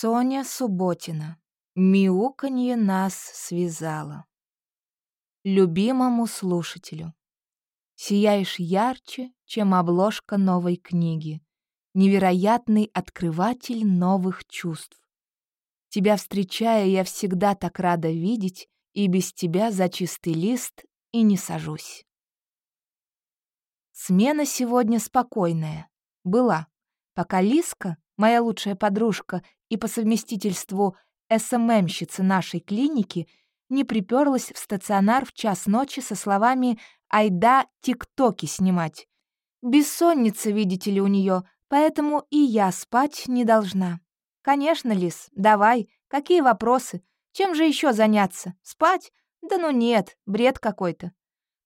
Соня Субботина. Мяуканье нас связало. Любимому слушателю. Сияешь ярче, чем обложка новой книги. Невероятный открыватель новых чувств. Тебя встречая, я всегда так рада видеть, и без тебя за чистый лист и не сажусь. Смена сегодня спокойная. Была. Пока Лиска, моя лучшая подружка и по совместительству СММщица нашей клиники, не приперлась в стационар в час ночи со словами «Айда тиктоки снимать». Бессонница, видите ли, у нее, поэтому и я спать не должна. Конечно, Лис, давай, какие вопросы? Чем же еще заняться? Спать? Да ну нет, бред какой-то.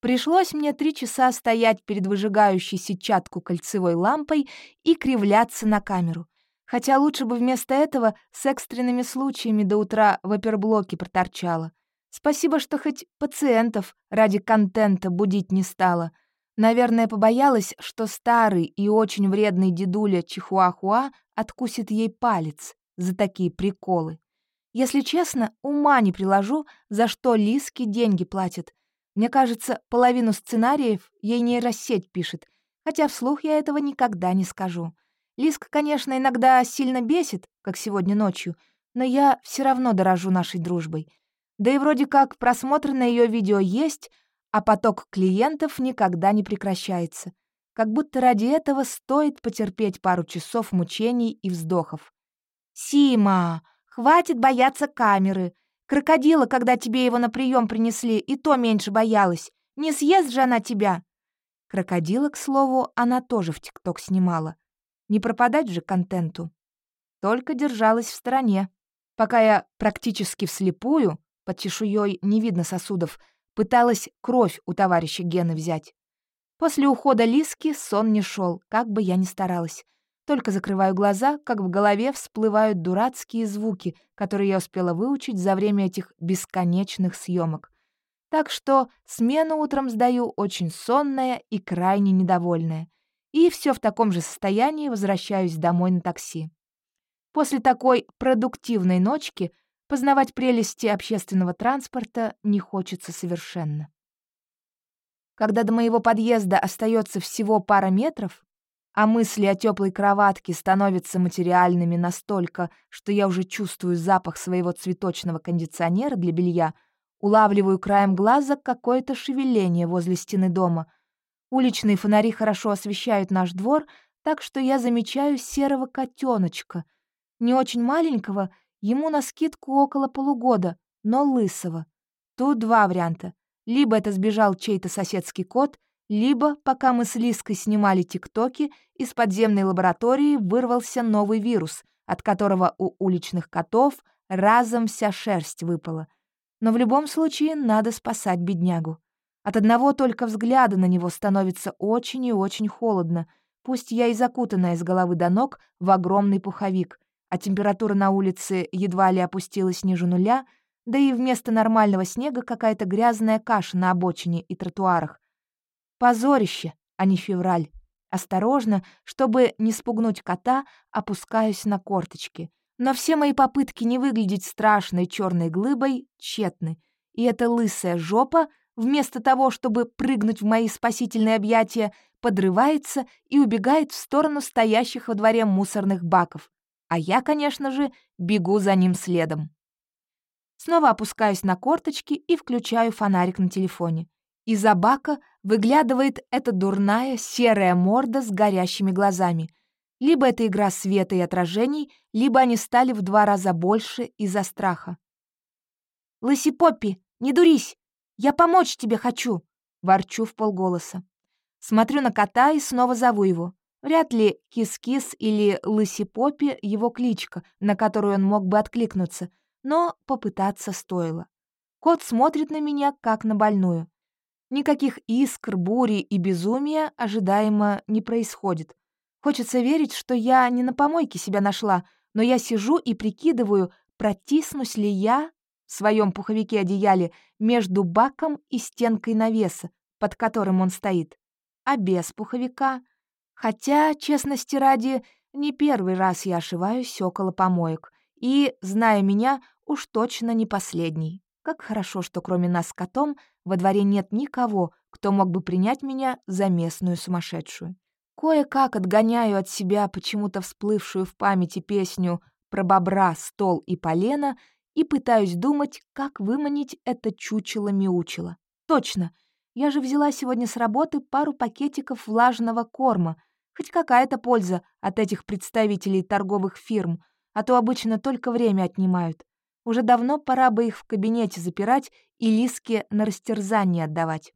Пришлось мне три часа стоять перед выжигающей сетчатку кольцевой лампой и кривляться на камеру. Хотя лучше бы вместо этого с экстренными случаями до утра в оперблоке проторчала. Спасибо, что хоть пациентов ради контента будить не стала. Наверное, побоялась, что старый и очень вредный дедуля Чихуахуа откусит ей палец за такие приколы. Если честно, ума не приложу, за что Лиски деньги платят. Мне кажется, половину сценариев ей нейросеть пишет, хотя вслух я этого никогда не скажу. Лиска, конечно, иногда сильно бесит, как сегодня ночью, но я все равно дорожу нашей дружбой. Да и вроде как просмотр на ее видео есть, а поток клиентов никогда не прекращается. Как будто ради этого стоит потерпеть пару часов мучений и вздохов. «Сима, хватит бояться камеры. Крокодила, когда тебе его на прием принесли, и то меньше боялась. Не съест же она тебя!» Крокодила, к слову, она тоже в ТикТок снимала. Не пропадать же контенту. Только держалась в стороне. Пока я практически вслепую, под чешуей не видно сосудов, пыталась кровь у товарища Гены взять. После ухода Лиски сон не шел, как бы я ни старалась. Только закрываю глаза, как в голове всплывают дурацкие звуки, которые я успела выучить за время этих бесконечных съемок. Так что смену утром сдаю очень сонная и крайне недовольная. И все в таком же состоянии возвращаюсь домой на такси. После такой продуктивной ночки познавать прелести общественного транспорта не хочется совершенно. Когда до моего подъезда остается всего пара метров, а мысли о теплой кроватке становятся материальными настолько, что я уже чувствую запах своего цветочного кондиционера для белья, улавливаю краем глаза какое-то шевеление возле стены дома. Уличные фонари хорошо освещают наш двор, так что я замечаю серого котеночка, не очень маленького, ему на скидку около полугода, но лысого. Тут два варианта. Либо это сбежал чей-то соседский кот — либо, пока мы с Лиской снимали тиктоки, из подземной лаборатории вырвался новый вирус, от которого у уличных котов разом вся шерсть выпала. Но в любом случае надо спасать беднягу. От одного только взгляда на него становится очень и очень холодно, пусть я и закутанная с головы до ног в огромный пуховик, а температура на улице едва ли опустилась ниже нуля, да и вместо нормального снега какая-то грязная каша на обочине и тротуарах, Позорище, а не февраль. Осторожно, чтобы не спугнуть кота, опускаюсь на корточки. Но все мои попытки не выглядеть страшной черной глыбой тщетны. И эта лысая жопа, вместо того, чтобы прыгнуть в мои спасительные объятия, подрывается и убегает в сторону стоящих во дворе мусорных баков. А я, конечно же, бегу за ним следом. Снова опускаюсь на корточки и включаю фонарик на телефоне. Из-за бака выглядывает эта дурная серая морда с горящими глазами. Либо это игра света и отражений, либо они стали в два раза больше из-за страха. «Лыси Поппи, не дурись! Я помочь тебе хочу!» — ворчу вполголоса. Смотрю на кота и снова зову его. Вряд ли Кис-Кис или Лыси Поппи — его кличка, на которую он мог бы откликнуться, но попытаться стоило. Кот смотрит на меня, как на больную. Никаких искр, бури и безумия ожидаемо не происходит. Хочется верить, что я не на помойке себя нашла, но я сижу и прикидываю, протиснусь ли я своем пуховике-одеяле между баком и стенкой навеса, под которым он стоит, а без пуховика. Хотя, честности ради, не первый раз я ошиваюсь около помоек, И, зная меня, уж точно не последний. Как хорошо, что кроме нас с котом во дворе нет никого, кто мог бы принять меня за местную сумасшедшую. Кое-как отгоняю от себя почему-то всплывшую в памяти песню про бобра, стол и полено и пытаюсь думать, как выманить это чучело-мяучело. Точно, я же взяла сегодня с работы пару пакетиков влажного корма. Хоть какая-то польза от этих представителей торговых фирм, а то обычно только время отнимают. Уже давно пора бы их в кабинете запирать и Лиске на растерзание отдавать.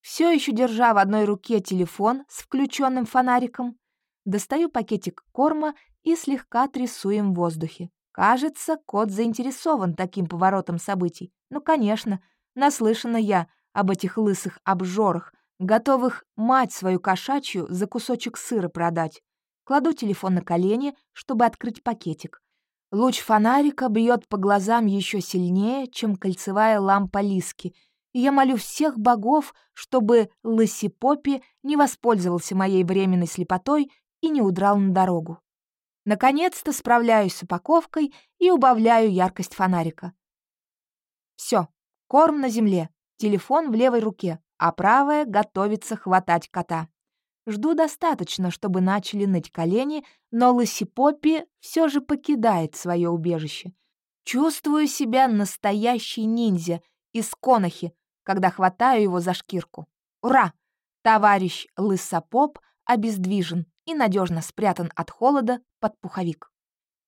Все еще держа в одной руке телефон с включенным фонариком, достаю пакетик корма и слегка трясу им в воздухе. Кажется, кот заинтересован таким поворотом событий. Ну, конечно, наслышана я об этих лысых обжорах, готовых мать свою кошачью за кусочек сыра продать. Кладу телефон на колени, чтобы открыть пакетик. Луч фонарика бьет по глазам еще сильнее, чем кольцевая лампа Лиски, и я молю всех богов, чтобы Лысипопи не воспользовался моей временной слепотой и не удрал на дорогу. Наконец-то справляюсь с упаковкой и убавляю яркость фонарика. Все, корм на земле, телефон в левой руке, а правая готовится хватать кота. Жду достаточно, чтобы начали ныть колени, но Лысипопи все же покидает свое убежище. Чувствую себя настоящей ниндзя из Конохи, когда хватаю его за шкирку. Ура! Товарищ Лысопоп обездвижен и надежно спрятан от холода под пуховик.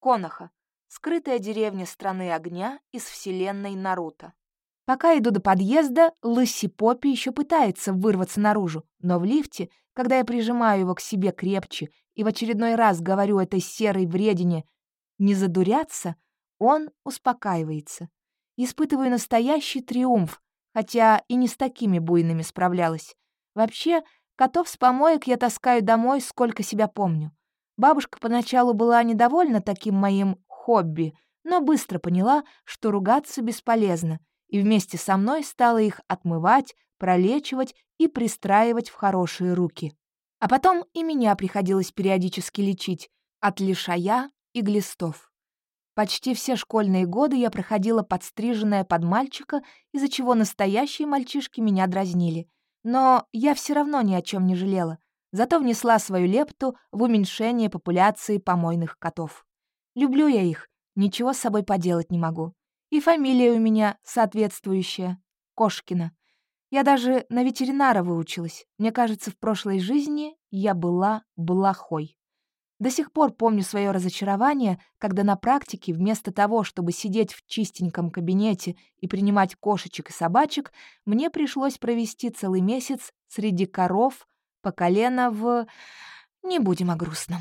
Коноха — скрытая деревня страны огня из вселенной Наруто. Пока иду до подъезда, Лысси Поппи еще пытается вырваться наружу, но в лифте, когда я прижимаю его к себе крепче и в очередной раз говорю этой серой вредине «не задуряться», он успокаивается. Испытываю настоящий триумф, хотя и не с такими буйными справлялась. Вообще, котов с помоек я таскаю домой, сколько себя помню. Бабушка поначалу была недовольна таким моим хобби, но быстро поняла, что ругаться бесполезно — и вместе со мной стала их отмывать, пролечивать и пристраивать в хорошие руки. А потом и меня приходилось периодически лечить от лишая и глистов. Почти все школьные годы я проходила подстриженная под мальчика, из-за чего настоящие мальчишки меня дразнили. Но я все равно ни о чем не жалела, зато внесла свою лепту в уменьшение популяции помойных котов. Люблю я их, ничего с собой поделать не могу. И фамилия у меня соответствующая — Кошкина. Я даже на ветеринара выучилась. Мне кажется, в прошлой жизни я была блохой. До сих пор помню свое разочарование, когда на практике вместо того, чтобы сидеть в чистеньком кабинете и принимать кошечек и собачек, мне пришлось провести целый месяц среди коров по колено в... Не будем о грустном.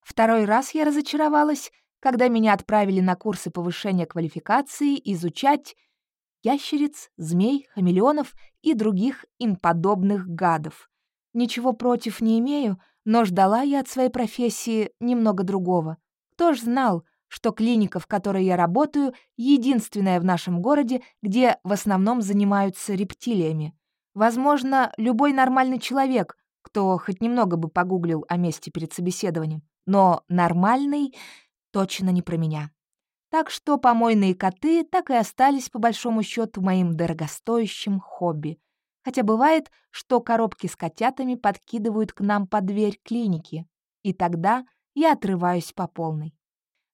Второй раз я разочаровалась, когда меня отправили на курсы повышения квалификации изучать ящериц, змей, хамелеонов и других им подобных гадов. Ничего против не имею, но ждала я от своей профессии немного другого. Кто ж знал, что клиника, в которой я работаю, единственная в нашем городе, где в основном занимаются рептилиями. Возможно, любой нормальный человек, кто хоть немного бы погуглил о месте перед собеседованием, но нормальный точно не про меня. Так что помойные коты так и остались, по большому счету, моим дорогостоящим хобби. Хотя бывает, что коробки с котятами подкидывают к нам под дверь клиники, и тогда я отрываюсь по полной.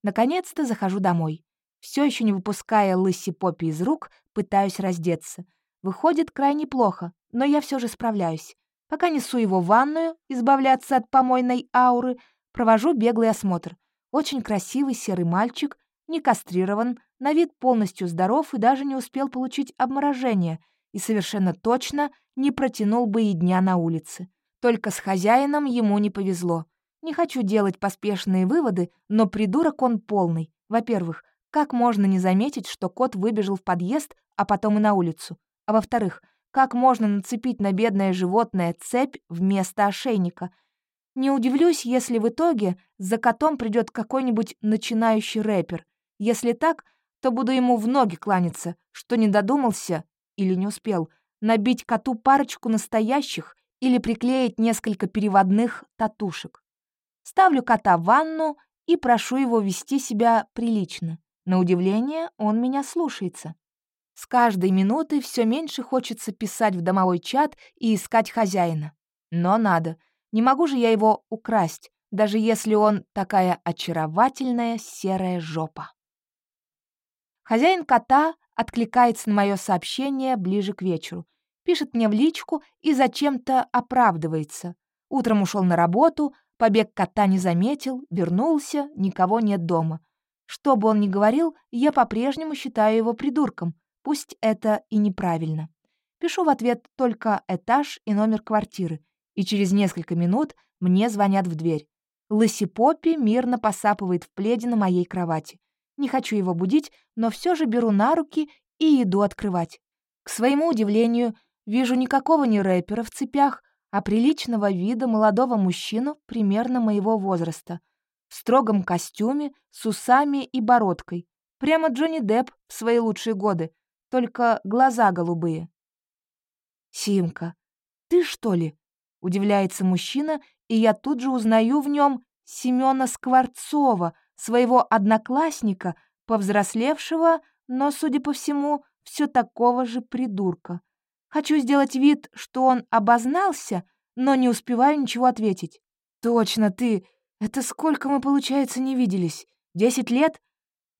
Наконец-то захожу домой. Все еще не выпуская лыси Поппи из рук, пытаюсь раздеться. Выходит крайне плохо, но я все же справляюсь. Пока несу его в ванную, избавляться от помойной ауры, провожу беглый осмотр. Очень красивый серый мальчик, не кастрирован, на вид полностью здоров и даже не успел получить обморожение, и совершенно точно не протянул бы и дня на улице. Только с хозяином ему не повезло. Не хочу делать поспешные выводы, но придурок он полный. Во-первых, как можно не заметить, что кот выбежал в подъезд, а потом и на улицу? А во-вторых, как можно нацепить на бедное животное цепь вместо ошейника? Не удивлюсь, если в итоге за котом придет какой-нибудь начинающий рэпер. Если так, то буду ему в ноги кланяться, что не додумался или не успел набить коту парочку настоящих или приклеить несколько переводных татушек. Ставлю кота в ванну и прошу его вести себя прилично. На удивление, он меня слушается. С каждой минутой все меньше хочется писать в домовой чат и искать хозяина. Но надо. Не могу же я его украсть, даже если он такая очаровательная серая жопа. Хозяин кота откликается на мое сообщение ближе к вечеру, пишет мне в личку и зачем-то оправдывается. Утром ушел на работу, побег кота не заметил, вернулся, никого нет дома. Что бы он ни говорил, я по-прежнему считаю его придурком, пусть это и неправильно. Пишу в ответ только этаж и номер квартиры, и через несколько минут мне звонят в дверь. Лыси Поппи мирно посапывает в пледе на моей кровати. Не хочу его будить, но все же беру на руки и иду открывать. К своему удивлению, вижу никакого не рэпера в цепях, а приличного вида молодого мужчину примерно моего возраста, в строгом костюме, с усами и бородкой. Прямо Джонни Депп в свои лучшие годы, только глаза голубые. «Симка, ты что ли?» — удивляется мужчина, и я тут же узнаю в нем Семена Скворцова, своего одноклассника, повзрослевшего, но, судя по всему, все такого же придурка. Хочу сделать вид, что он обознался, но не успеваю ничего ответить. «Точно ты! Это сколько мы, получается, не виделись? Десять лет?»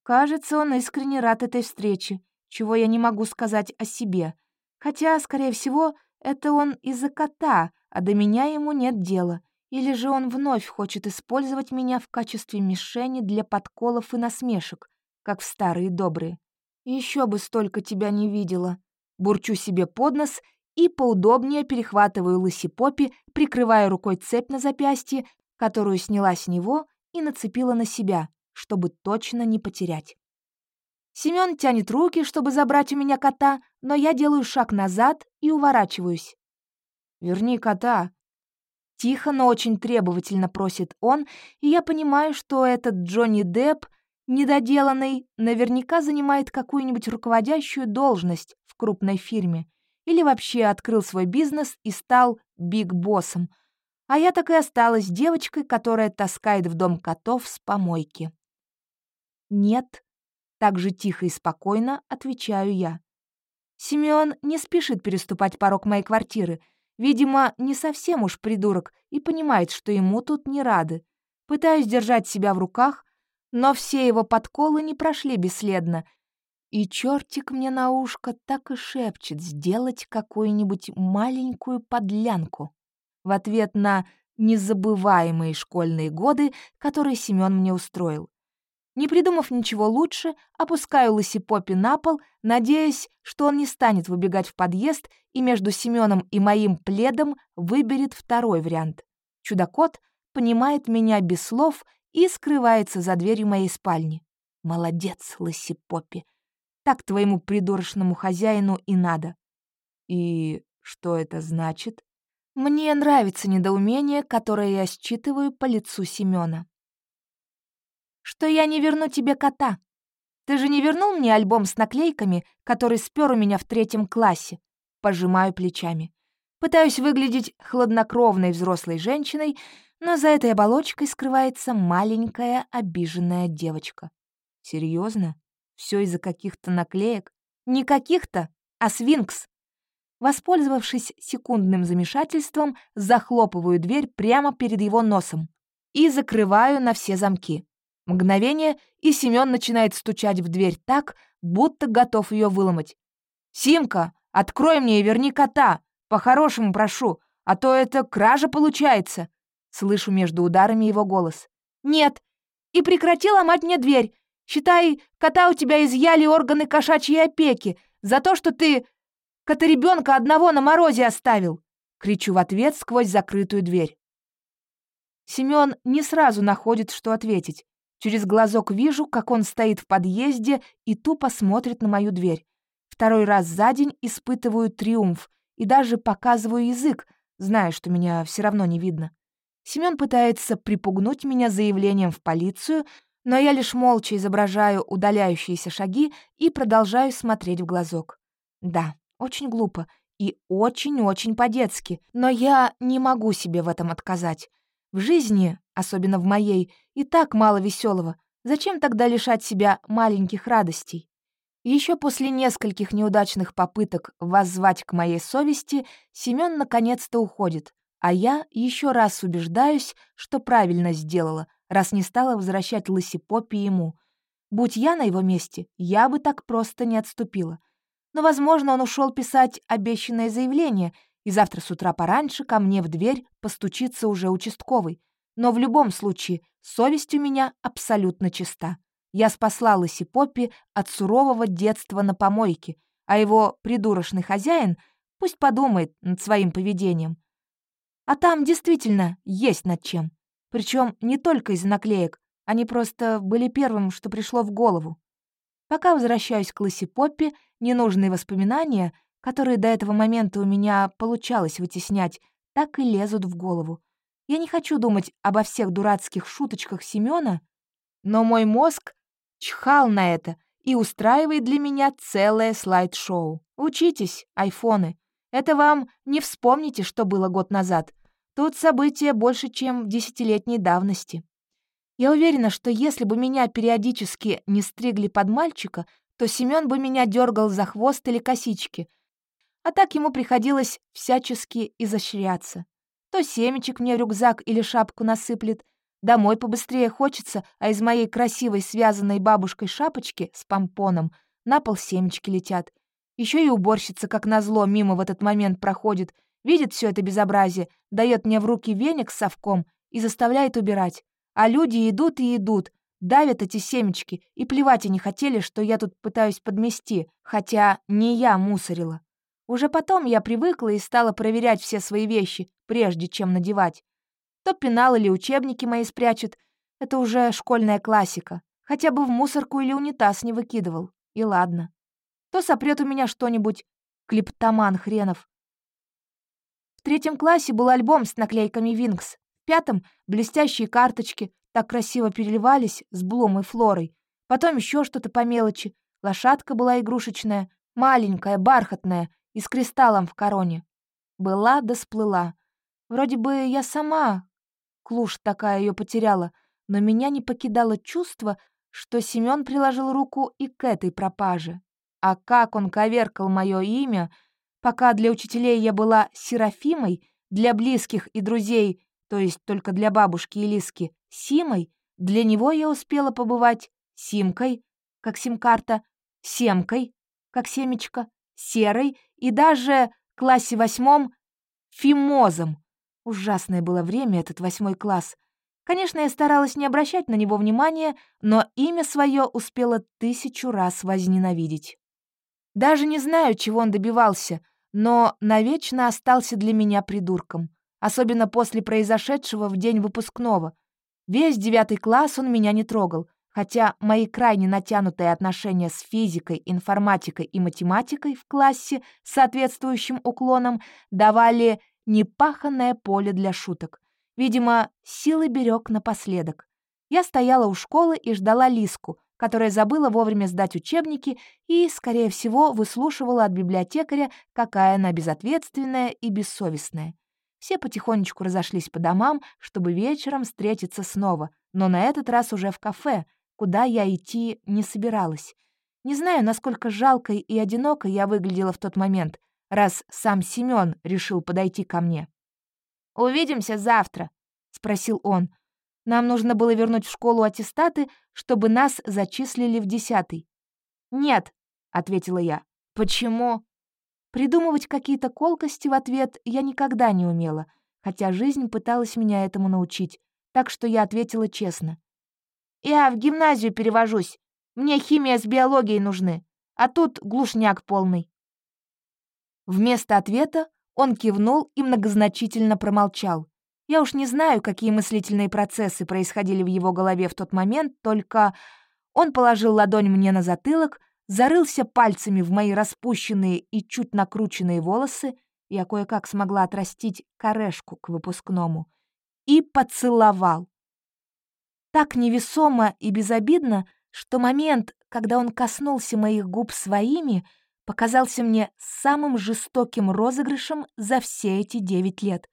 Кажется, он искренне рад этой встрече, чего я не могу сказать о себе. Хотя, скорее всего, это он из-за кота, а до меня ему нет дела. Или же он вновь хочет использовать меня в качестве мишени для подколов и насмешек, как в старые добрые. Еще бы столько тебя не видела. Бурчу себе под нос и поудобнее перехватываю лысипопи, прикрывая рукой цепь на запястье, которую сняла с него и нацепила на себя, чтобы точно не потерять. Семён тянет руки, чтобы забрать у меня кота, но я делаю шаг назад и уворачиваюсь. «Верни кота», Тихо, но очень требовательно просит он, и я понимаю, что этот Джонни Депп, недоделанный, наверняка занимает какую-нибудь руководящую должность в крупной фирме или вообще открыл свой бизнес и стал биг-боссом. А я так и осталась девочкой, которая таскает в дом котов с помойки. «Нет», — так же тихо и спокойно отвечаю я. Семён не спешит переступать порог моей квартиры — Видимо, не совсем уж придурок и понимает, что ему тут не рады. Пытаюсь держать себя в руках, но все его подколы не прошли бесследно. И чертик мне на ушко так и шепчет сделать какую-нибудь маленькую подлянку. В ответ на незабываемые школьные годы, которые Семён мне устроил. Не придумав ничего лучше, опускаю Лысипопи на пол, надеясь, что он не станет выбегать в подъезд и между Семеном и моим пледом выберет второй вариант. Чудакот понимает меня без слов и скрывается за дверью моей спальни. Молодец, Лысипопи. Так твоему придурочному хозяину и надо. И что это значит? Мне нравится недоумение, которое я считываю по лицу Семена что я не верну тебе кота. Ты же не вернул мне альбом с наклейками, который спер у меня в третьем классе?» Пожимаю плечами. Пытаюсь выглядеть хладнокровной взрослой женщиной, но за этой оболочкой скрывается маленькая обиженная девочка. Серьезно? Все из-за каких-то наклеек? Не каких-то, а свинкс. Воспользовавшись секундным замешательством, захлопываю дверь прямо перед его носом и закрываю на все замки. Мгновение, и Семён начинает стучать в дверь так, будто готов ее выломать. «Симка, открой мне и верни кота! По-хорошему прошу, а то это кража получается!» Слышу между ударами его голос. «Нет! И прекрати ломать мне дверь! Считай, кота у тебя изъяли органы кошачьей опеки за то, что ты кота-ребенка одного на морозе оставил!» Кричу в ответ сквозь закрытую дверь. Семён не сразу находит, что ответить. Через глазок вижу, как он стоит в подъезде и тупо смотрит на мою дверь. Второй раз за день испытываю триумф и даже показываю язык, зная, что меня все равно не видно. Семён пытается припугнуть меня заявлением в полицию, но я лишь молча изображаю удаляющиеся шаги и продолжаю смотреть в глазок. Да, очень глупо и очень-очень по-детски, но я не могу себе в этом отказать. В жизни, особенно в моей, и так мало веселого. Зачем тогда лишать себя маленьких радостей? Еще после нескольких неудачных попыток воззвать к моей совести, Семён наконец-то уходит, а я еще раз убеждаюсь, что правильно сделала, раз не стала возвращать лысипопи ему. Будь я на его месте, я бы так просто не отступила. Но, возможно, он ушел писать обещанное заявление, и завтра с утра пораньше ко мне в дверь постучится уже участковый. Но в любом случае, совесть у меня абсолютно чиста. Я спасла Лоси Поппи от сурового детства на помойке, а его придурочный хозяин пусть подумает над своим поведением. А там действительно есть над чем. Причем не только из наклеек, они просто были первым, что пришло в голову. Пока возвращаюсь к Лоси Поппи, ненужные воспоминания, которые до этого момента у меня получалось вытеснять, так и лезут в голову. Я не хочу думать обо всех дурацких шуточках Семёна, но мой мозг чхал на это и устраивает для меня целое слайд-шоу. Учитесь, айфоны. Это вам не вспомните, что было год назад. Тут события больше, чем десятилетней давности. Я уверена, что если бы меня периодически не стригли под мальчика, то Семён бы меня дергал за хвост или косички. А так ему приходилось всячески изощряться. То семечек мне в рюкзак или шапку насыплет, Домой побыстрее хочется, а из моей красивой связанной бабушкой шапочки с помпоном на пол семечки летят. Еще и уборщица, как назло, мимо в этот момент проходит, видит все это безобразие, дает мне в руки веник с совком и заставляет убирать. А люди идут и идут, давят эти семечки, и плевать они хотели, что я тут пытаюсь подмести, хотя не я мусорила. Уже потом я привыкла и стала проверять все свои вещи, прежде чем надевать. То пенал или учебники мои спрячет. Это уже школьная классика. Хотя бы в мусорку или унитаз не выкидывал. И ладно. То сопрет у меня что-нибудь. Клептоман хренов. В третьем классе был альбом с наклейками «Винкс». В пятом — блестящие карточки, так красиво переливались с Блум и Флорой. Потом еще что-то по мелочи. Лошадка была игрушечная, маленькая, бархатная и с кристаллом в короне. Была да сплыла. Вроде бы я сама клуш такая ее потеряла, но меня не покидало чувство, что Семен приложил руку и к этой пропаже. А как он коверкал мое имя, пока для учителей я была Серафимой, для близких и друзей, то есть только для бабушки и Лиски, Симой, для него я успела побывать Симкой, как сим-карта, Семкой, как семечко, Серой и даже в классе восьмом Фимозом, Ужасное было время этот восьмой класс. Конечно, я старалась не обращать на него внимания, но имя свое успела тысячу раз возненавидеть. Даже не знаю, чего он добивался, но навечно остался для меня придурком, особенно после произошедшего в день выпускного. Весь девятый класс он меня не трогал, хотя мои крайне натянутые отношения с физикой, информатикой и математикой в классе с соответствующим уклоном давали непаханное поле для шуток. Видимо, силы берег напоследок. Я стояла у школы и ждала Лиску, которая забыла вовремя сдать учебники и, скорее всего, выслушивала от библиотекаря, какая она безответственная и бессовестная. Все потихонечку разошлись по домам, чтобы вечером встретиться снова, но на этот раз уже в кафе, куда я идти не собиралась. Не знаю, насколько жалкой и одинокой я выглядела в тот момент, раз сам Семён решил подойти ко мне. «Увидимся завтра», — спросил он. «Нам нужно было вернуть в школу аттестаты, чтобы нас зачислили в десятый». «Нет», — ответила я. «Почему?» Придумывать какие-то колкости в ответ я никогда не умела, хотя жизнь пыталась меня этому научить, так что я ответила честно. «Я в гимназию перевожусь. Мне химия с биологией нужны, а тут глушняк полный». Вместо ответа он кивнул и многозначительно промолчал. Я уж не знаю, какие мыслительные процессы происходили в его голове в тот момент, только он положил ладонь мне на затылок, зарылся пальцами в мои распущенные и чуть накрученные волосы, я кое-как смогла отрастить корешку к выпускному, и поцеловал. Так невесомо и безобидно, что момент, когда он коснулся моих губ своими — показался мне самым жестоким розыгрышем за все эти девять лет.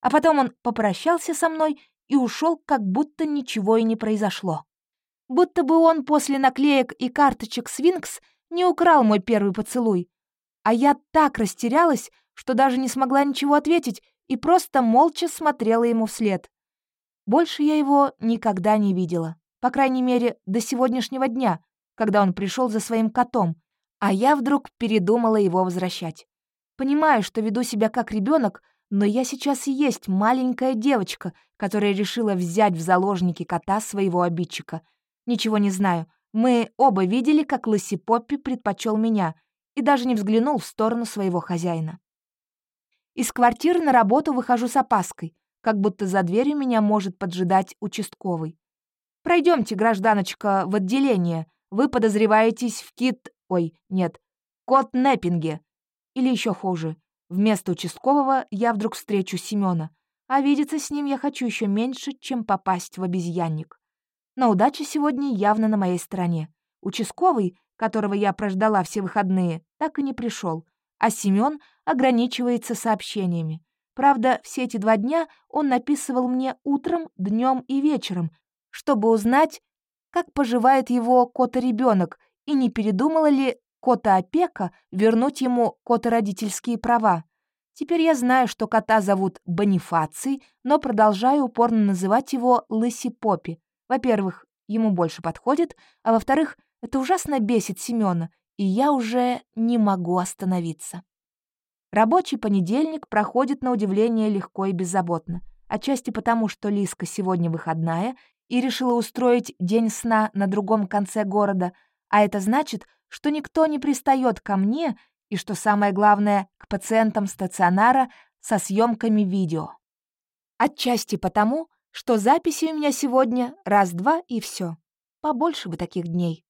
А потом он попрощался со мной и ушел, как будто ничего и не произошло. Будто бы он после наклеек и карточек «Свинкс» не украл мой первый поцелуй. А я так растерялась, что даже не смогла ничего ответить и просто молча смотрела ему вслед. Больше я его никогда не видела. По крайней мере, до сегодняшнего дня, когда он пришел за своим котом, а я вдруг передумала его возвращать. Понимаю, что веду себя как ребенок, но я сейчас и есть маленькая девочка, которая решила взять в заложники кота своего обидчика. Ничего не знаю. Мы оба видели, как Лысси Поппи предпочел меня и даже не взглянул в сторону своего хозяина. Из квартиры на работу выхожу с опаской, как будто за дверью меня может поджидать участковый. Пройдемте, гражданочка, в отделение. Вы подозреваетесь в кит... Ой, нет, кот-нэппинге. Или еще хуже. Вместо участкового я вдруг встречу Семена, а видеться с ним я хочу еще меньше, чем попасть в обезьянник. Но удача сегодня явно на моей стороне. Участковый, которого я прождала все выходные, так и не пришел, а Семен ограничивается сообщениями. Правда, все эти два дня он написывал мне утром, днем и вечером, чтобы узнать, как поживает его кота-ребенок и не передумала ли кота-опека вернуть ему кота-родительские права. Теперь я знаю, что кота зовут Бонифаций, но продолжаю упорно называть его Лыси Поппи. Во-первых, ему больше подходит, а во-вторых, это ужасно бесит Семёна, и я уже не могу остановиться. Рабочий понедельник проходит на удивление легко и беззаботно. Отчасти потому, что Лиска сегодня выходная, и решила устроить день сна на другом конце города, а это значит, что никто не пристает ко мне и, что самое главное, к пациентам стационара со съемками видео. Отчасти потому, что записи у меня сегодня раз-два и все. Побольше бы таких дней.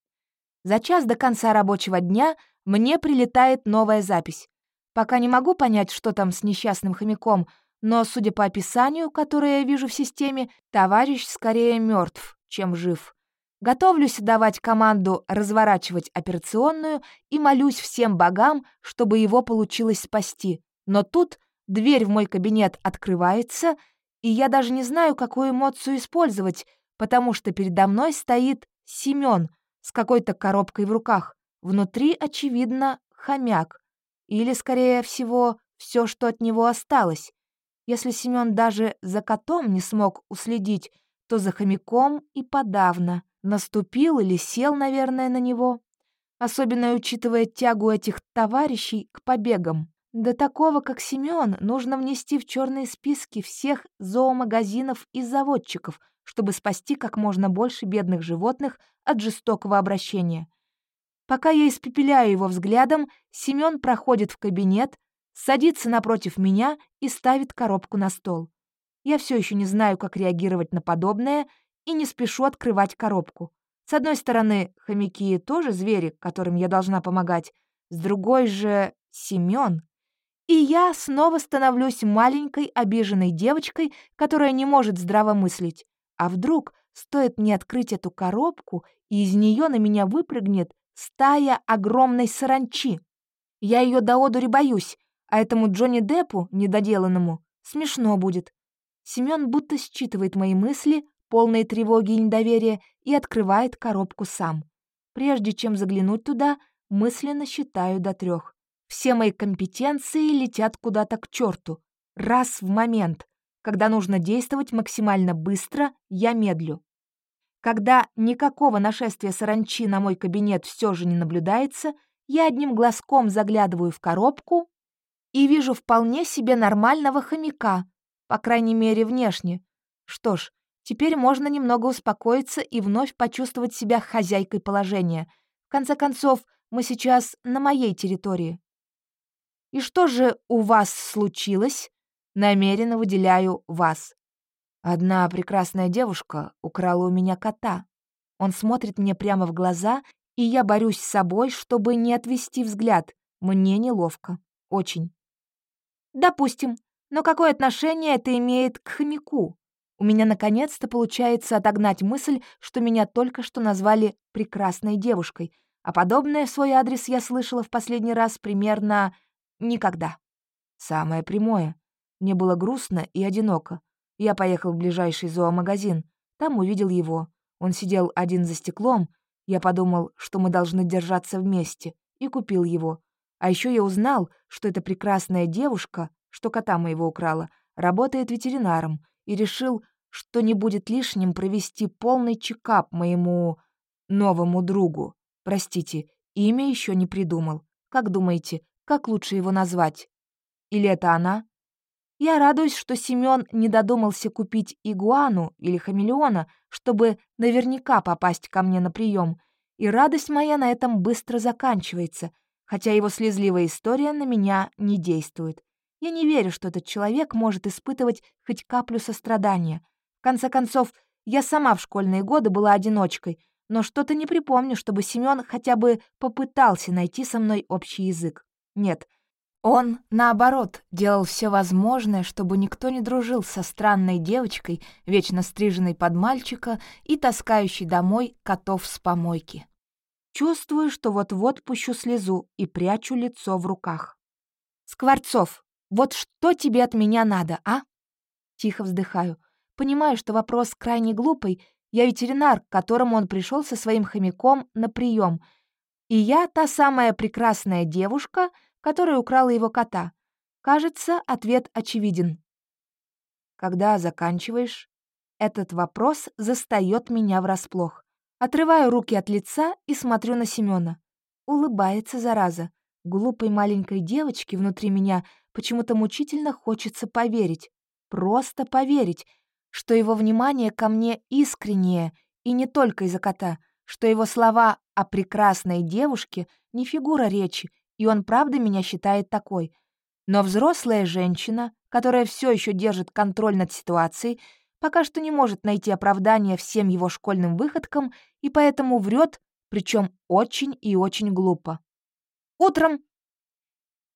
За час до конца рабочего дня мне прилетает новая запись. Пока не могу понять, что там с несчастным хомяком, но, судя по описанию, которое я вижу в системе, товарищ скорее мертв, чем жив. Готовлюсь давать команду разворачивать операционную и молюсь всем богам, чтобы его получилось спасти. Но тут дверь в мой кабинет открывается, и я даже не знаю, какую эмоцию использовать, потому что передо мной стоит Семён с какой-то коробкой в руках. Внутри, очевидно, хомяк. Или, скорее всего, все, что от него осталось. Если Семён даже за котом не смог уследить, то за хомяком и подавно. Наступил или сел, наверное, на него. Особенно учитывая тягу этих товарищей к побегам. До такого, как Семён, нужно внести в черные списки всех зоомагазинов и заводчиков, чтобы спасти как можно больше бедных животных от жестокого обращения. Пока я испепеляю его взглядом, Семён проходит в кабинет, садится напротив меня и ставит коробку на стол. Я все еще не знаю, как реагировать на подобное, и не спешу открывать коробку. С одной стороны, хомяки тоже звери, которым я должна помогать, с другой же — Семён. И я снова становлюсь маленькой обиженной девочкой, которая не может здраво мыслить. А вдруг стоит мне открыть эту коробку, и из нее на меня выпрыгнет стая огромной саранчи. Я ее до одури боюсь, а этому Джонни Деппу, недоделанному, смешно будет. Семён будто считывает мои мысли, полные тревоги и недоверия, и открывает коробку сам. Прежде чем заглянуть туда, мысленно считаю до трех. Все мои компетенции летят куда-то к черту. Раз в момент. Когда нужно действовать максимально быстро, я медлю. Когда никакого нашествия саранчи на мой кабинет все же не наблюдается, я одним глазком заглядываю в коробку и вижу вполне себе нормального хомяка, по крайней мере, внешне. Что ж, теперь можно немного успокоиться и вновь почувствовать себя хозяйкой положения. В конце концов, мы сейчас на моей территории. И что же у вас случилось? Намеренно выделяю вас. Одна прекрасная девушка украла у меня кота. Он смотрит мне прямо в глаза, и я борюсь с собой, чтобы не отвести взгляд. Мне неловко. Очень. Допустим. Но какое отношение это имеет к хомяку? У меня наконец-то получается отогнать мысль, что меня только что назвали прекрасной девушкой, а подобное в свой адрес я слышала в последний раз примерно никогда. Самое прямое. Мне было грустно и одиноко. Я поехал в ближайший зоомагазин. Там увидел его. Он сидел один за стеклом. Я подумал, что мы должны держаться вместе, и купил его. А еще я узнал, что эта прекрасная девушка, что кота моего украла, работает ветеринаром, и решил, что не будет лишним провести полный чекап моему новому другу. Простите, имя еще не придумал. Как думаете, как лучше его назвать? Или это она? Я радуюсь, что Семён не додумался купить игуану или хамелеона, чтобы наверняка попасть ко мне на прием, и радость моя на этом быстро заканчивается, хотя его слезливая история на меня не действует. Я не верю, что этот человек может испытывать хоть каплю сострадания. В конце концов, я сама в школьные годы была одиночкой, но что-то не припомню, чтобы Семён хотя бы попытался найти со мной общий язык. Нет, он, наоборот, делал все возможное, чтобы никто не дружил со странной девочкой, вечно стриженной под мальчика и таскающей домой котов с помойки. Чувствую, что вот-вот пущу слезу и прячу лицо в руках. «Скворцов, вот что тебе от меня надо, а?» Тихо вздыхаю. Понимаю, что вопрос крайне глупый. Я ветеринар, к которому он пришел со своим хомяком на прием. И я та самая прекрасная девушка — которая украла его кота. Кажется, ответ очевиден. Когда заканчиваешь? Этот вопрос застаёт меня врасплох. Отрываю руки от лица и смотрю на Семёна. Улыбается, зараза. Глупой маленькой девочке внутри меня почему-то мучительно хочется поверить. Просто поверить, что его внимание ко мне искреннее, и не только из-за кота, что его слова о прекрасной девушке не фигура речи и он правда меня считает такой. Но взрослая женщина, которая все еще держит контроль над ситуацией, пока что не может найти оправдания всем его школьным выходкам и поэтому врет, причем очень и очень глупо. Утром...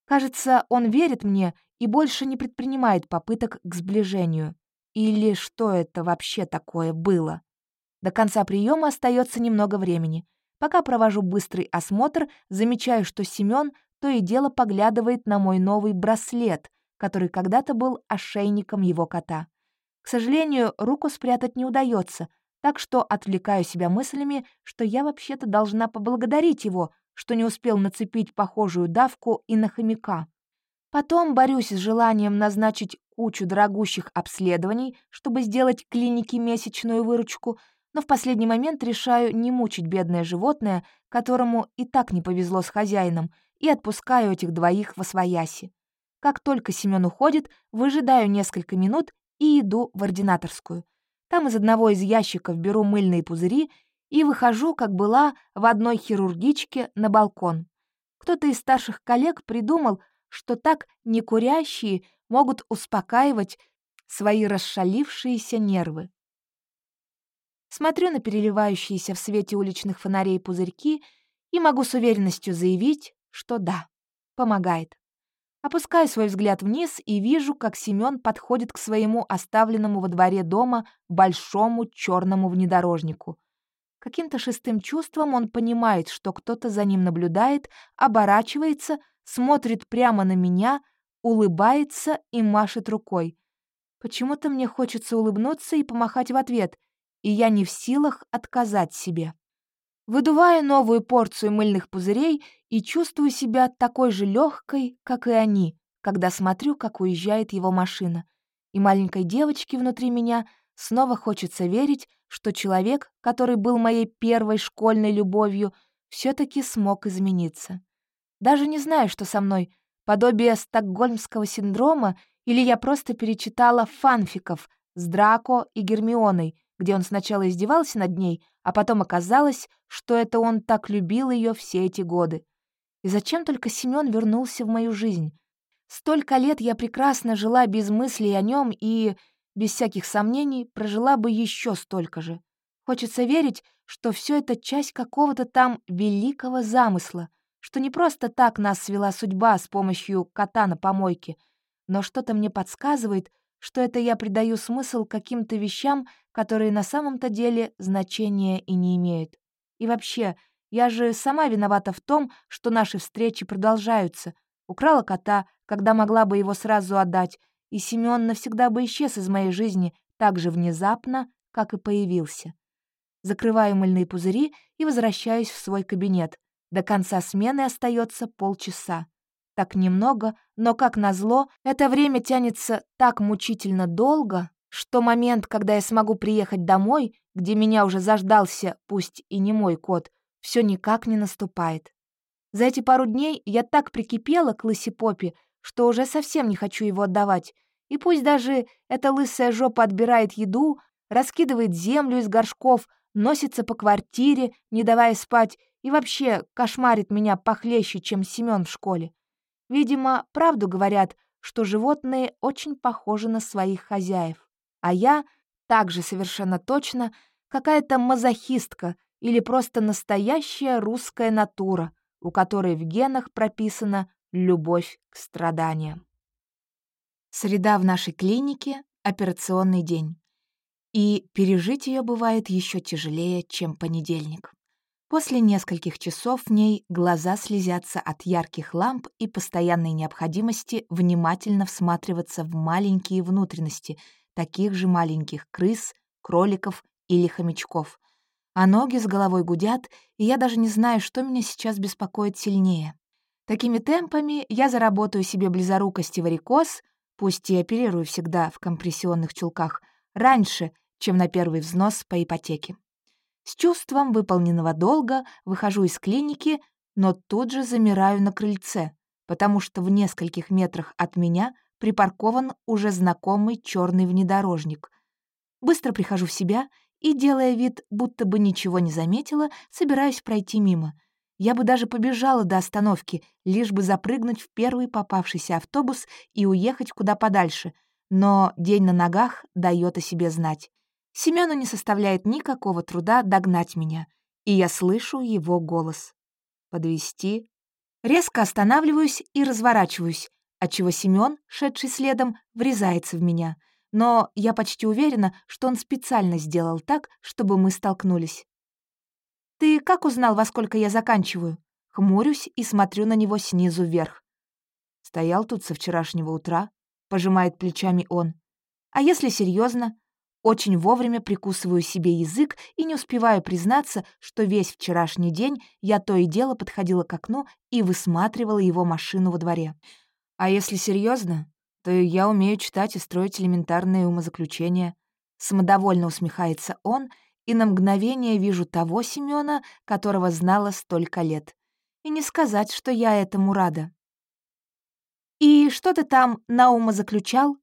Кажется, он верит мне и больше не предпринимает попыток к сближению. Или что это вообще такое было? До конца приема остается немного времени — Пока провожу быстрый осмотр, замечаю, что Семён то и дело поглядывает на мой новый браслет, который когда-то был ошейником его кота. К сожалению, руку спрятать не удается, так что отвлекаю себя мыслями, что я вообще-то должна поблагодарить его, что не успел нацепить похожую давку и на хомяка. Потом борюсь с желанием назначить кучу дорогущих обследований, чтобы сделать клинике месячную выручку — но в последний момент решаю не мучить бедное животное, которому и так не повезло с хозяином, и отпускаю этих двоих во свояси. Как только Семён уходит, выжидаю несколько минут и иду в ординаторскую. Там из одного из ящиков беру мыльные пузыри и выхожу, как была, в одной хирургичке на балкон. Кто-то из старших коллег придумал, что так некурящие могут успокаивать свои расшалившиеся нервы. Смотрю на переливающиеся в свете уличных фонарей пузырьки и могу с уверенностью заявить, что да, помогает. Опускаю свой взгляд вниз и вижу, как Семён подходит к своему оставленному во дворе дома большому черному внедорожнику. Каким-то шестым чувством он понимает, что кто-то за ним наблюдает, оборачивается, смотрит прямо на меня, улыбается и машет рукой. Почему-то мне хочется улыбнуться и помахать в ответ — и я не в силах отказать себе. Выдуваю новую порцию мыльных пузырей и чувствую себя такой же легкой, как и они, когда смотрю, как уезжает его машина. И маленькой девочке внутри меня снова хочется верить, что человек, который был моей первой школьной любовью, все таки смог измениться. Даже не знаю, что со мной, подобие стокгольмского синдрома, или я просто перечитала фанфиков с Драко и Гермионой, где он сначала издевался над ней, а потом оказалось, что это он так любил ее все эти годы. И зачем только Семен вернулся в мою жизнь? Столько лет я прекрасно жила без мыслей о нем и, без всяких сомнений, прожила бы еще столько же. Хочется верить, что все это часть какого-то там великого замысла, что не просто так нас свела судьба с помощью кота на помойке, но что-то мне подсказывает, что это я придаю смысл каким-то вещам, которые на самом-то деле значения и не имеют. И вообще, я же сама виновата в том, что наши встречи продолжаются. Украла кота, когда могла бы его сразу отдать, и Семён навсегда бы исчез из моей жизни так же внезапно, как и появился. Закрываю мыльные пузыри и возвращаюсь в свой кабинет. До конца смены остается полчаса. Так немного, но, как назло, это время тянется так мучительно долго, что момент, когда я смогу приехать домой, где меня уже заждался, пусть и не мой кот, все никак не наступает. За эти пару дней я так прикипела к лысе Попе, что уже совсем не хочу его отдавать. И пусть даже эта лысая жопа отбирает еду, раскидывает землю из горшков, носится по квартире, не давая спать, и вообще кошмарит меня похлеще, чем Семён в школе. Видимо, правду говорят, что животные очень похожи на своих хозяев. А я также совершенно точно какая-то мазохистка или просто настоящая русская натура, у которой в генах прописана любовь к страданиям. Среда в нашей клинике — операционный день. И пережить ее бывает еще тяжелее, чем понедельник. После нескольких часов в ней глаза слезятся от ярких ламп и постоянной необходимости внимательно всматриваться в маленькие внутренности таких же маленьких крыс, кроликов или хомячков. А ноги с головой гудят, и я даже не знаю, что меня сейчас беспокоит сильнее. Такими темпами я заработаю себе близорукость и варикоз, пусть и оперирую всегда в компрессионных чулках, раньше, чем на первый взнос по ипотеке. С чувством выполненного долга выхожу из клиники, но тут же замираю на крыльце, потому что в нескольких метрах от меня припаркован уже знакомый черный внедорожник. Быстро прихожу в себя и, делая вид, будто бы ничего не заметила, собираюсь пройти мимо. Я бы даже побежала до остановки, лишь бы запрыгнуть в первый попавшийся автобус и уехать куда подальше, но день на ногах дает о себе знать. Семену не составляет никакого труда догнать меня, и я слышу его голос. Подвести. Резко останавливаюсь и разворачиваюсь, отчего Семен, шедший следом, врезается в меня. Но я почти уверена, что он специально сделал так, чтобы мы столкнулись. «Ты как узнал, во сколько я заканчиваю?» Хмурюсь и смотрю на него снизу вверх. Стоял тут со вчерашнего утра, пожимает плечами он. А если серьезно, очень вовремя прикусываю себе язык и не успеваю признаться, что весь вчерашний день я то и дело подходила к окну и высматривала его машину во дворе. А если серьезно, то я умею читать и строить элементарные умозаключения. Самодовольно усмехается он, и на мгновение вижу того Семёна, которого знала столько лет. И не сказать, что я этому рада. «И что ты там на умозаключал?»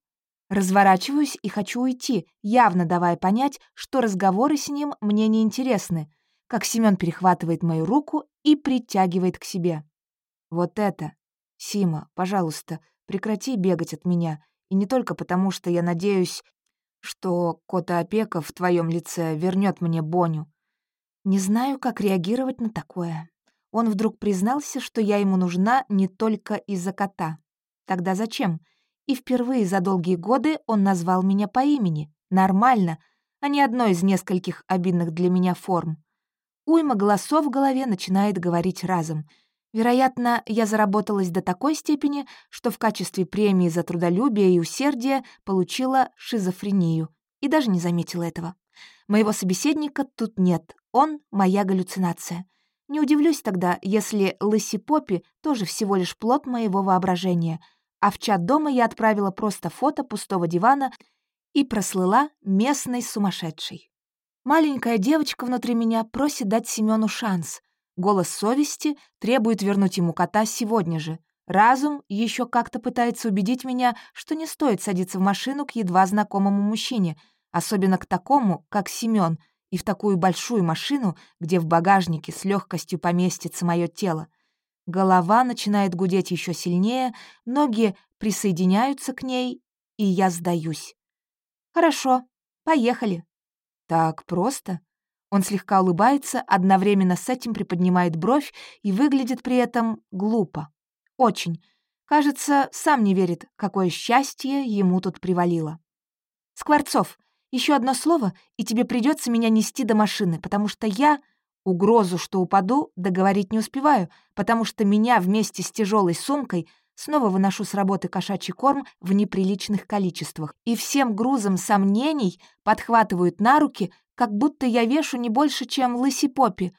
Разворачиваюсь и хочу уйти, явно давая понять, что разговоры с ним мне не интересны, как Семён перехватывает мою руку и притягивает к себе. Вот это. Сима, пожалуйста, прекрати бегать от меня, и не только потому, что я надеюсь, что кота-опека в твоем лице вернет мне Боню. Не знаю, как реагировать на такое. Он вдруг признался, что я ему нужна не только из-за кота. Тогда зачем? — и впервые за долгие годы он назвал меня по имени. Нормально, а не одной из нескольких обидных для меня форм. Уйма голосов в голове начинает говорить разом. Вероятно, я заработалась до такой степени, что в качестве премии за трудолюбие и усердие получила шизофрению и даже не заметила этого. Моего собеседника тут нет, он — моя галлюцинация. Не удивлюсь тогда, если Лысси Поппи тоже всего лишь плод моего воображения — а в чат дома я отправила просто фото пустого дивана и прослыла местной сумасшедшей. Маленькая девочка внутри меня просит дать Семену шанс. Голос совести требует вернуть ему кота сегодня же. Разум еще как-то пытается убедить меня, что не стоит садиться в машину к едва знакомому мужчине, особенно к такому, как Семен, и в такую большую машину, где в багажнике с легкостью поместится мое тело. Голова начинает гудеть еще сильнее, ноги присоединяются к ней, и я сдаюсь. «Хорошо, поехали». «Так просто?» Он слегка улыбается, одновременно с этим приподнимает бровь и выглядит при этом глупо. Очень. Кажется, сам не верит, какое счастье ему тут привалило. «Скворцов, еще одно слово, и тебе придется меня нести до машины, потому что я...» Угрозу, что упаду, договорить не успеваю, потому что меня вместе с тяжелой сумкой Снова выношу с работы кошачий корм в неприличных количествах. И всем грузом сомнений подхватывают на руки, как будто я вешу не больше, чем лыси попи.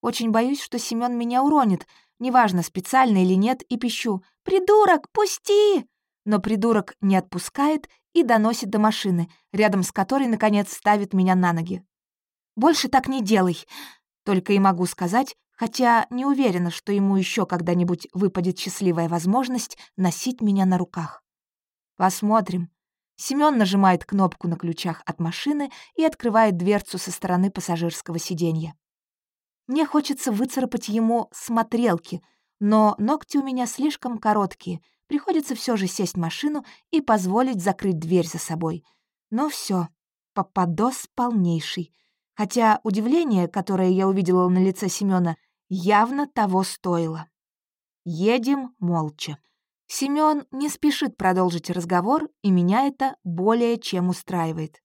Очень боюсь, что Семён меня уронит, неважно, специально или нет, и пищу «Придурок, пусти!» Но придурок не отпускает и доносит до машины, рядом с которой, наконец, ставит меня на ноги. «Больше так не делай!» Только и могу сказать, хотя не уверена, что ему еще когда-нибудь выпадет счастливая возможность носить меня на руках. Посмотрим. Семён нажимает кнопку на ключах от машины и открывает дверцу со стороны пассажирского сиденья. Мне хочется выцарапать ему смотрелки, но ногти у меня слишком короткие, приходится все же сесть в машину и позволить закрыть дверь за собой. Но все, попадос полнейший. Хотя удивление, которое я увидела на лице Семёна, явно того стоило. Едем молча. Семён не спешит продолжить разговор, и меня это более чем устраивает.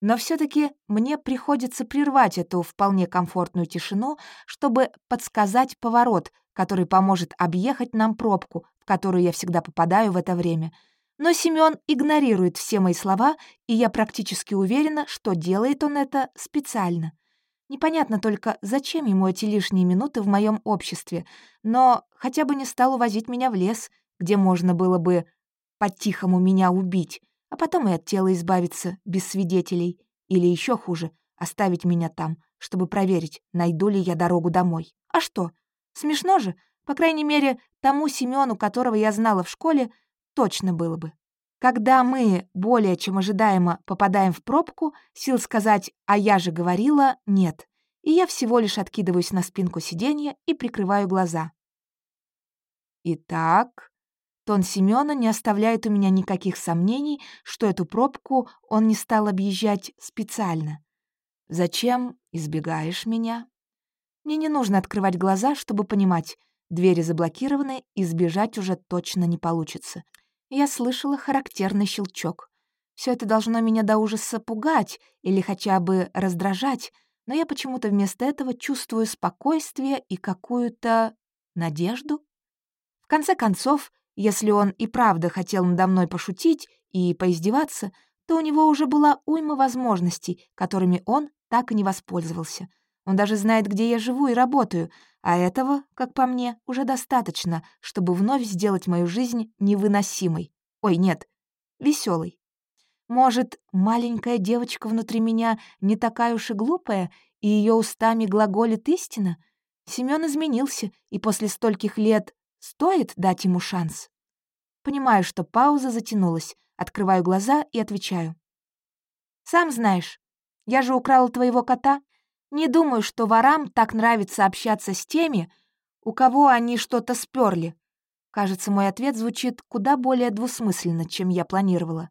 Но все таки мне приходится прервать эту вполне комфортную тишину, чтобы подсказать поворот, который поможет объехать нам пробку, в которую я всегда попадаю в это время. Но Семён игнорирует все мои слова, и я практически уверена, что делает он это специально. Непонятно только, зачем ему эти лишние минуты в моем обществе, но хотя бы не стал увозить меня в лес, где можно было бы по-тихому меня убить, а потом и от тела избавиться без свидетелей, или еще хуже, оставить меня там, чтобы проверить, найду ли я дорогу домой. А что? Смешно же? По крайней мере, тому Семену, которого я знала в школе, точно было бы. Когда мы, более чем ожидаемо, попадаем в пробку, сил сказать «а я же говорила» нет, и я всего лишь откидываюсь на спинку сиденья и прикрываю глаза. Итак, тон Семёна не оставляет у меня никаких сомнений, что эту пробку он не стал объезжать специально. «Зачем избегаешь меня?» Мне не нужно открывать глаза, чтобы понимать, двери заблокированы, и сбежать уже точно не получится я слышала характерный щелчок. Все это должно меня до ужаса пугать или хотя бы раздражать, но я почему-то вместо этого чувствую спокойствие и какую-то надежду. В конце концов, если он и правда хотел надо мной пошутить и поиздеваться, то у него уже была уйма возможностей, которыми он так и не воспользовался. Он даже знает, где я живу и работаю, а этого, как по мне, уже достаточно, чтобы вновь сделать мою жизнь невыносимой. Ой, нет, веселой. Может, маленькая девочка внутри меня не такая уж и глупая, и ее устами глаголит истина? Семён изменился, и после стольких лет стоит дать ему шанс. Понимаю, что пауза затянулась, открываю глаза и отвечаю. «Сам знаешь, я же украла твоего кота, не думаю, что ворам так нравится общаться с теми, у кого они что-то сперли. Кажется, мой ответ звучит куда более двусмысленно, чем я планировала.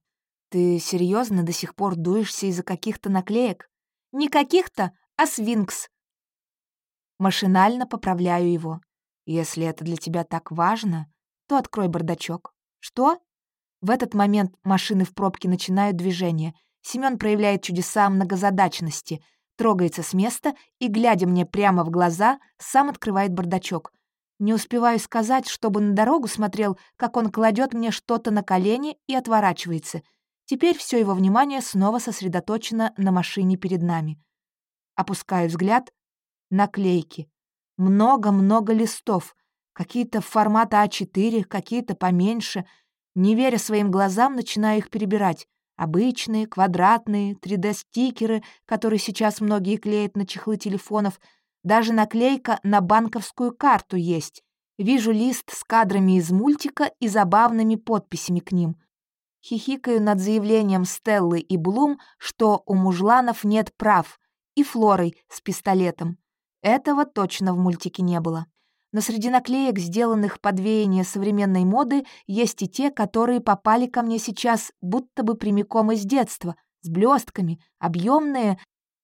Ты серьезно до сих пор дуешься из-за каких-то наклеек? Не каких-то, а свинкс. Машинально поправляю его. Если это для тебя так важно, то открой бардачок. Что? В этот момент машины в пробке начинают движение. Семён проявляет чудеса многозадачности — трогается с места и, глядя мне прямо в глаза, сам открывает бардачок. Не успеваю сказать, чтобы на дорогу смотрел, как он кладет мне что-то на колени и отворачивается. Теперь все его внимание снова сосредоточено на машине перед нами. Опускаю взгляд. Наклейки. Много-много листов. Какие-то формата А4, какие-то поменьше. Не веря своим глазам, начинаю их перебирать. Обычные, квадратные, 3D-стикеры, которые сейчас многие клеят на чехлы телефонов. Даже наклейка на банковскую карту есть. Вижу лист с кадрами из мультика и забавными подписями к ним. Хихикаю над заявлением Стеллы и Блум, что у мужланов нет прав, и Флорой с пистолетом. Этого точно в мультике не было но среди наклеек, сделанных под веяние современной моды, есть и те, которые попали ко мне сейчас будто бы прямиком из детства, с блестками, объемные,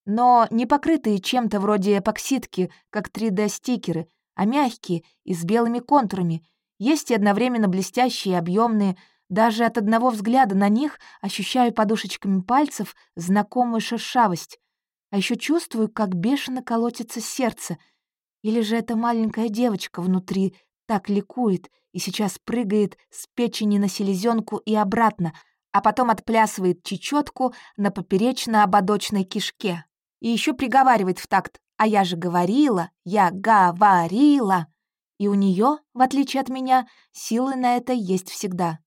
но не покрытые чем-то вроде эпоксидки, как 3D-стикеры, а мягкие и с белыми контурами. Есть и одновременно блестящие и объемные. Даже от одного взгляда на них ощущаю подушечками пальцев знакомую шершавость. А еще чувствую, как бешено колотится сердце — или же эта маленькая девочка внутри так ликует и сейчас прыгает с печени на селезенку и обратно, а потом отплясывает чечетку на поперечно-ободочной кишке. И еще приговаривает в такт «А я же говорила, я говорила!» И у нее, в отличие от меня, силы на это есть всегда.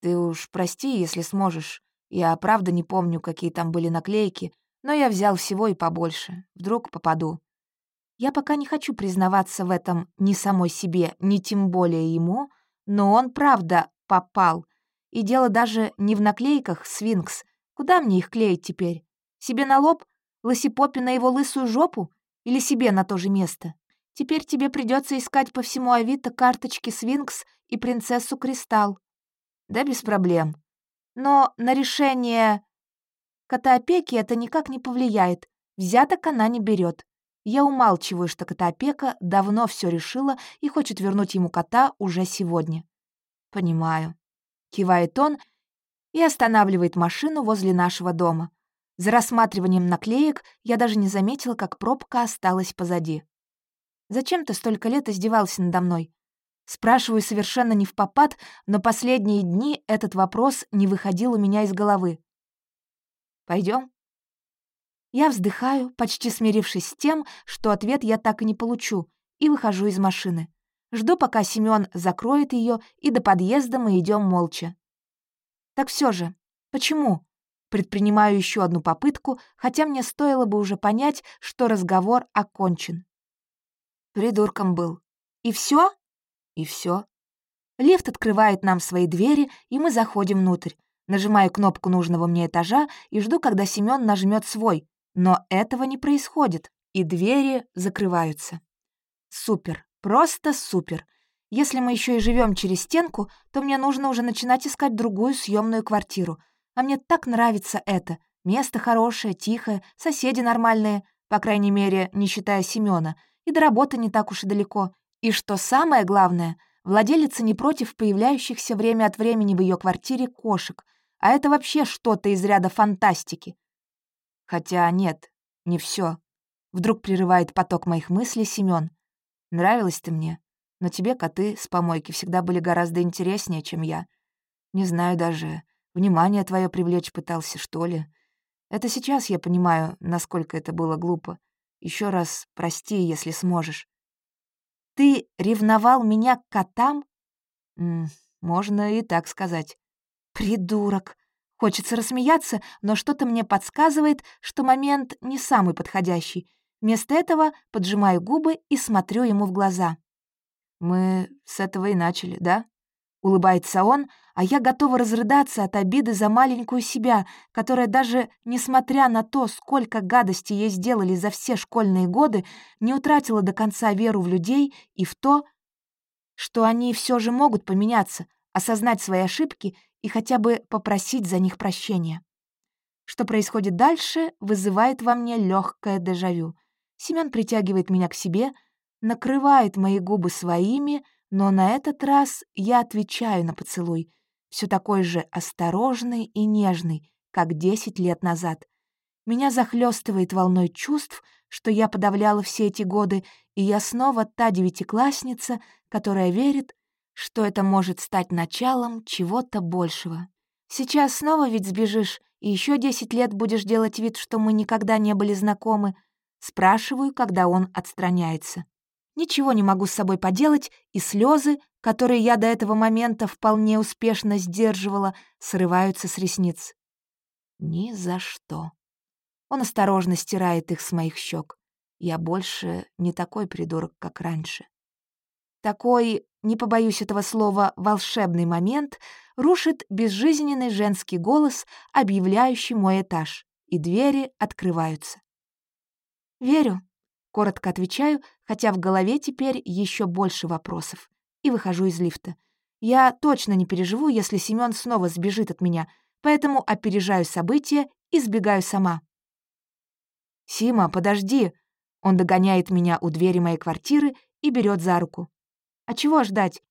«Ты уж прости, если сможешь. Я правда не помню, какие там были наклейки, но я взял всего и побольше. Вдруг попаду». Я пока не хочу признаваться в этом ни самой себе, ни тем более ему, но он, правда, попал. И дело даже не в наклейках «Свинкс». Куда мне их клеить теперь? Себе на лоб? Лосипопе на его лысую жопу? Или себе на то же место? Теперь тебе придется искать по всему Авито карточки «Свинкс» и «Принцессу Кристалл». Да без проблем. Но на решение котоопеки это никак не повлияет. Взяток она не берет. Я умалчиваю, что котоопека давно все решила и хочет вернуть ему кота уже сегодня. «Понимаю», — кивает он и останавливает машину возле нашего дома. За рассматриванием наклеек я даже не заметила, как пробка осталась позади. «Зачем ты столько лет издевался надо мной?» Спрашиваю совершенно не в попад, но последние дни этот вопрос не выходил у меня из головы. Пойдем? Я вздыхаю, почти смирившись с тем, что ответ я так и не получу, и выхожу из машины. Жду, пока Семён закроет ее, и до подъезда мы идем молча. Так все же, почему? Предпринимаю еще одну попытку, хотя мне стоило бы уже понять, что разговор окончен. Придурком был. И все? И все. Лифт открывает нам свои двери, и мы заходим внутрь. Нажимаю кнопку нужного мне этажа и жду, когда Семён нажмет свой. Но этого не происходит, и двери закрываются. Супер, просто супер. Если мы еще и живем через стенку, то мне нужно уже начинать искать другую съемную квартиру. А мне так нравится это. Место хорошее, тихое, соседи нормальные, по крайней мере, не считая Семёна, и до работы не так уж и далеко. И что самое главное, владелица не против появляющихся время от времени в ее квартире кошек, а это вообще что-то из ряда фантастики. Хотя нет, не все. Вдруг прерывает поток моих мыслей Семён. Нравилась ты мне, но тебе коты с помойки всегда были гораздо интереснее, чем я. Не знаю даже, внимание твое привлечь пытался, что ли. Это сейчас я понимаю, насколько это было глупо. Еще раз прости, если сможешь. Ты ревновал меня к котам? М можно и так сказать. Придурок. Хочется рассмеяться, но что-то мне подсказывает, что момент не самый подходящий. Вместо этого поджимаю губы и смотрю ему в глаза. «Мы с этого и начали, да?» Улыбается он, а я готова разрыдаться от обиды за маленькую себя, которая даже, несмотря на то, сколько гадости ей сделали за все школьные годы, не утратила до конца веру в людей и в то, что они все же могут поменяться, осознать свои ошибки и хотя бы попросить за них прощения. Что происходит дальше, вызывает во мне легкое дежавю. Семен притягивает меня к себе, накрывает мои губы своими — но на этот раз я отвечаю на поцелуй, все такой же осторожный и нежный, как десять лет назад. Меня захлестывает волной чувств, что я подавляла все эти годы, и я снова та девятиклассница, которая верит, что это может стать началом чего-то большего. Сейчас снова ведь сбежишь, и еще десять лет будешь делать вид, что мы никогда не были знакомы. Спрашиваю, когда он отстраняется. Ничего не могу с собой поделать, и слезы, которые я до этого момента вполне успешно сдерживала, срываются с ресниц. Ни за что. Он осторожно стирает их с моих щек. Я больше не такой придурок, как раньше. Такой, не побоюсь этого слова, волшебный момент рушит безжизненный женский голос, объявляющий мой этаж, и двери открываются. Верю, Коротко отвечаю, хотя в голове теперь еще больше вопросов. И выхожу из лифта. Я точно не переживу, если Семён снова сбежит от меня, поэтому опережаю события и сбегаю сама. «Сима, подожди!» Он догоняет меня у двери моей квартиры и берет за руку. «А чего ждать?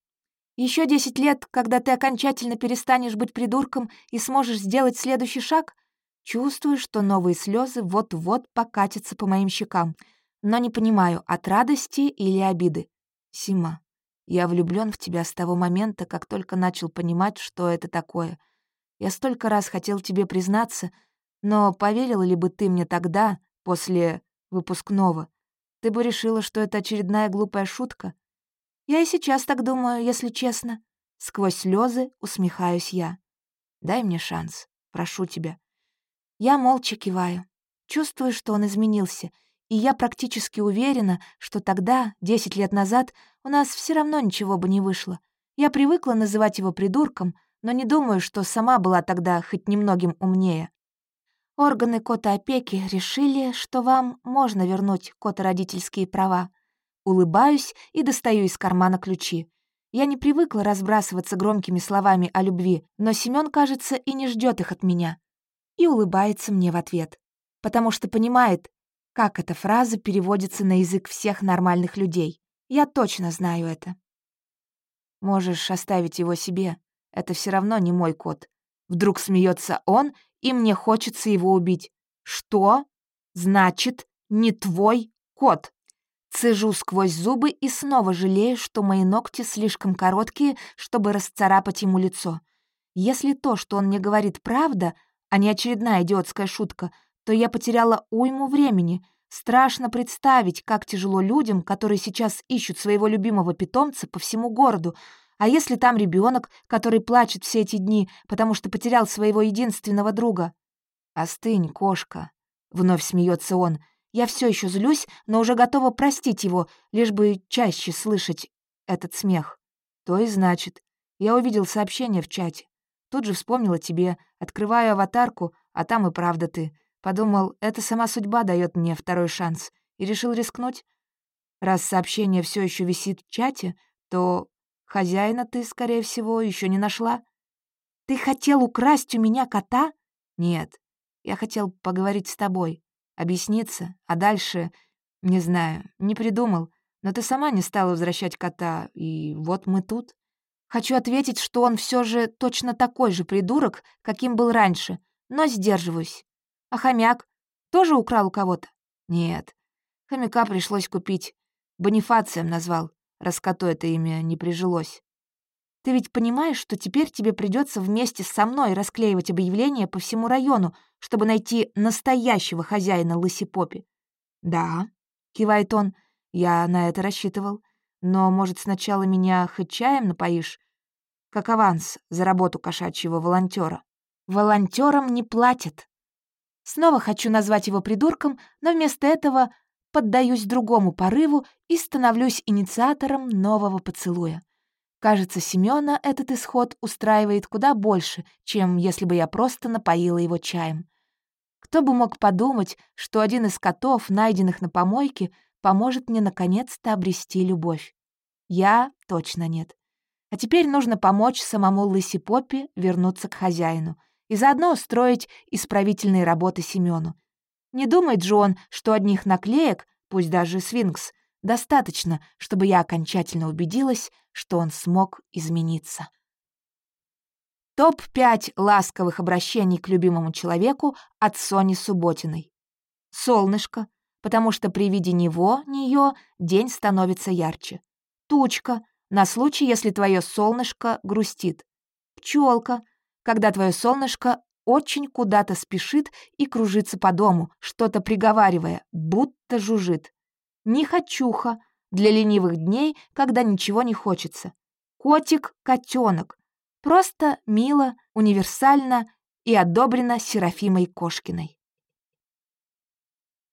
Еще десять лет, когда ты окончательно перестанешь быть придурком и сможешь сделать следующий шаг?» Чувствую, что новые слезы вот-вот покатятся по моим щекам — но не понимаю, от радости или обиды. Сима, Я влюблён в тебя с того момента, как только начал понимать, что это такое. Я столько раз хотел тебе признаться, но поверила ли бы ты мне тогда, после выпускного? Ты бы решила, что это очередная глупая шутка? Я и сейчас так думаю, если честно. Сквозь слезы усмехаюсь я. Дай мне шанс, прошу тебя. Я молча киваю. Чувствую, что он изменился, и я практически уверена, что тогда, десять лет назад, у нас все равно ничего бы не вышло. Я привыкла называть его придурком, но не думаю, что сама была тогда хоть немногим умнее. Органы кота-опеки решили, что вам можно вернуть кота-родительские права. Улыбаюсь и достаю из кармана ключи. Я не привыкла разбрасываться громкими словами о любви, но Семён, кажется, и не ждет их от меня. И улыбается мне в ответ. Потому что понимает, как эта фраза переводится на язык всех нормальных людей. Я точно знаю это. Можешь оставить его себе. Это все равно не мой кот. Вдруг смеется он, и мне хочется его убить. Что? Значит, не твой кот. Цежу сквозь зубы и снова жалею, что мои ногти слишком короткие, чтобы расцарапать ему лицо. Если то, что он мне говорит, правда, а не очередная идиотская шутка, то я потеряла уйму времени. Страшно представить, как тяжело людям, которые сейчас ищут своего любимого питомца по всему городу. А если там ребенок, который плачет все эти дни, потому что потерял своего единственного друга? «Остынь, кошка», — вновь смеется он, — я все еще злюсь, но уже готова простить его, лишь бы чаще слышать этот смех. То и значит. Я увидел сообщение в чате. Тут же вспомнила тебе, открываю аватарку, а там и правда ты. Подумал, это сама судьба дает мне второй шанс. И решил рискнуть. Раз сообщение все еще висит в чате, то хозяина ты, скорее всего, еще не нашла. Ты хотел украсть у меня кота? Нет, я хотел поговорить с тобой объясниться, а дальше, не знаю, не придумал, но ты сама не стала возвращать кота, и вот мы тут. Хочу ответить, что он все же точно такой же придурок, каким был раньше, но сдерживаюсь. А хомяк тоже украл у кого-то? Нет. Хомяка пришлось купить. Бонифацием назвал, раз коту это имя не прижилось. Ты ведь понимаешь, что теперь тебе придется вместе со мной расклеивать объявления по всему району, чтобы найти настоящего хозяина лысипопи?» «Да», — кивает он, — «я на это рассчитывал. Но, может, сначала меня хоть чаем напоишь? Как аванс за работу кошачьего волонтера. Волонтерам не платят. Снова хочу назвать его придурком, но вместо этого поддаюсь другому порыву и становлюсь инициатором нового поцелуя. Кажется, Семёна этот исход устраивает куда больше, чем если бы я просто напоила его чаем. Кто бы мог подумать, что один из котов, найденных на помойке, поможет мне наконец-то обрести любовь. Я точно нет. А теперь нужно помочь самому Лыси Поппи вернуться к хозяину и заодно устроить исправительные работы Семёну. Не думает же он, что одних наклеек, пусть даже свинкс, достаточно, чтобы я окончательно убедилась, что он смог измениться. Топ-5 ласковых обращений к любимому человеку от Сони Субботиной. Солнышко, потому что при виде него, нее, день становится ярче. Тучка, на случай, если твое солнышко грустит. Пчелка, когда твое солнышко очень куда-то спешит и кружится по дому, что-то приговаривая, будто жужжит. Нехочуха, для ленивых дней, когда ничего не хочется. Котик-котенок. Просто мило, универсально и одобрено Серафимой Кошкиной.